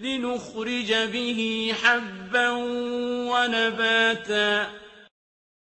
لِّنُخْرِجَ بِهِ حَبًّا وَنَبَاتًا